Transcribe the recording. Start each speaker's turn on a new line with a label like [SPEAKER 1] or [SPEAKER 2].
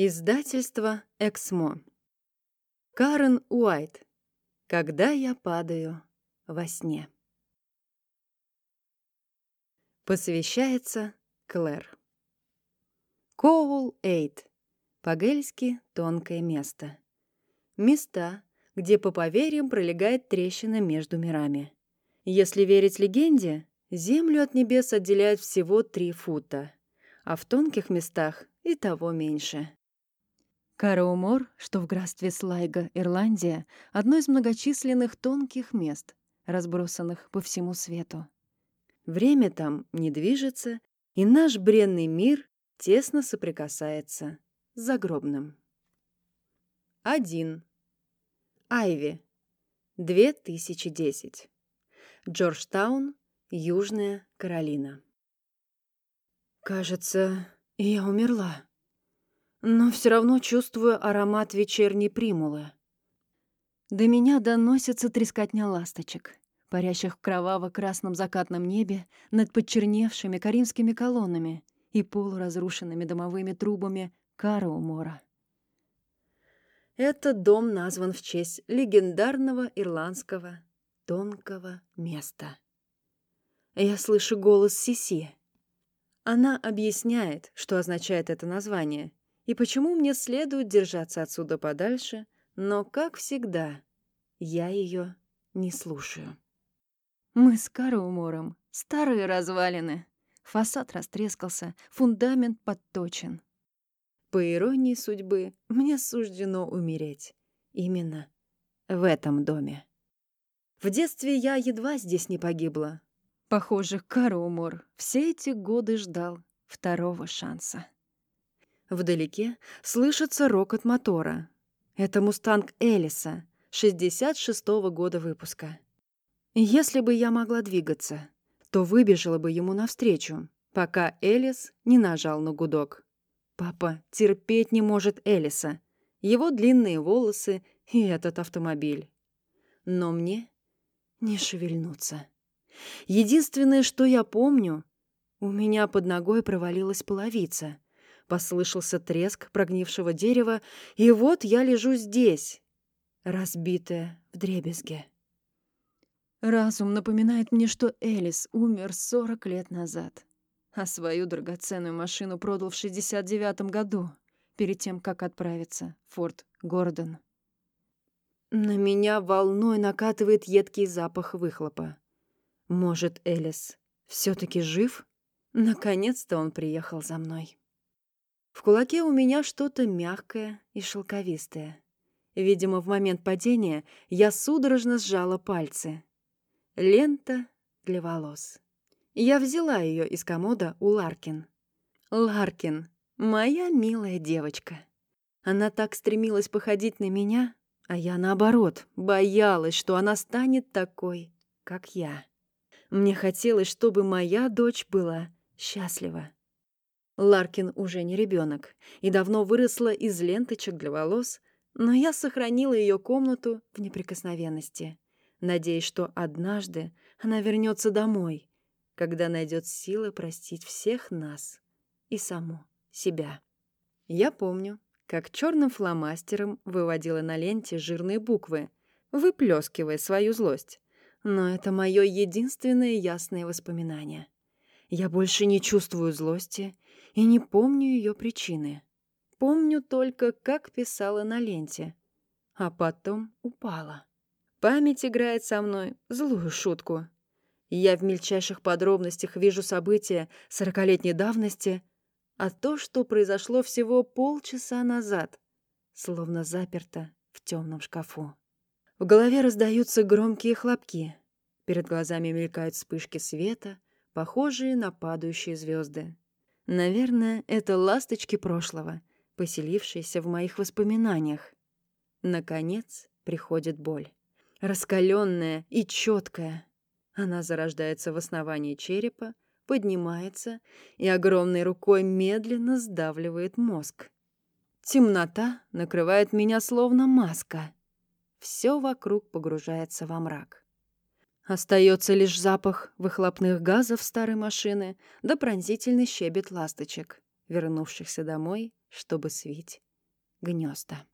[SPEAKER 1] Издательство «Эксмо». Карен Уайт. Когда я падаю во сне. Посвящается Клэр. Коул Эйт. По-гельски «тонкое место». Места, где по поверьям пролегает трещина между мирами. Если верить легенде, Землю от небес отделяет всего три фута, а в тонких местах и того меньше. Караумор, что в графстве Слайга, Ирландия, одно из многочисленных тонких мест, разбросанных по всему свету. Время там не движется, и наш бренный мир тесно соприкасается с загробным. 1. Айви. 2010. Джорджтаун, Южная Каролина. Кажется, я умерла но все равно чувствую аромат вечерней примулы. До меня доносится трескотня ласточек, парящих в кроваво-красном закатном небе над подчерневшими каримскими колоннами и полуразрушенными домовыми трубами Караумора. Этот дом назван в честь легендарного ирландского тонкого места. Я слышу голос Сиси. Она объясняет, что означает это название, и почему мне следует держаться отсюда подальше, но, как всегда, я ее не слушаю. Мы с Караумором старые развалины. Фасад растрескался, фундамент подточен. По иронии судьбы, мне суждено умереть. Именно в этом доме. В детстве я едва здесь не погибла. Похоже, Караумор все эти годы ждал второго шанса. Вдалеке слышится рокот мотора. Это «Мустанг Элиса», 66-го года выпуска. Если бы я могла двигаться, то выбежала бы ему навстречу, пока Элис не нажал на гудок. Папа терпеть не может Элиса, его длинные волосы и этот автомобиль. Но мне не шевельнуться. Единственное, что я помню, у меня под ногой провалилась половица — Послышался треск прогнившего дерева, и вот я лежу здесь, разбитая в дребезге. Разум напоминает мне, что Элис умер 40 лет назад, а свою драгоценную машину продал в 69 году, перед тем, как отправиться в Форт Гордон. На меня волной накатывает едкий запах выхлопа. Может, Элис все таки жив? Наконец-то он приехал за мной. В кулаке у меня что-то мягкое и шелковистое. Видимо, в момент падения я судорожно сжала пальцы. Лента для волос. Я взяла ее из комода у Ларкин. Ларкин, моя милая девочка. Она так стремилась походить на меня, а я, наоборот, боялась, что она станет такой, как я. Мне хотелось, чтобы моя дочь была счастлива. Ларкин уже не ребенок и давно выросла из ленточек для волос, но я сохранила ее комнату в неприкосновенности, надеясь, что однажды она вернется домой, когда найдет силы простить всех нас и саму себя. Я помню, как черным фломастером выводила на ленте жирные буквы, выплескивая свою злость. Но это мое единственное ясное воспоминание. Я больше не чувствую злости и не помню ее причины. Помню только, как писала на ленте, а потом упала. Память играет со мной злую шутку. Я в мельчайших подробностях вижу события сорокалетней давности, а то, что произошло всего полчаса назад, словно заперто в темном шкафу. В голове раздаются громкие хлопки. Перед глазами мелькают вспышки света, похожие на падающие звезды. Наверное, это ласточки прошлого, поселившиеся в моих воспоминаниях. Наконец приходит боль. Раскаленная и четкая. Она зарождается в основании черепа, поднимается и огромной рукой медленно сдавливает мозг. Темнота накрывает меня словно маска. Все вокруг погружается во мрак. Остается лишь запах выхлопных газов старой машины да пронзительный щебет ласточек, вернувшихся домой, чтобы свить гнезда.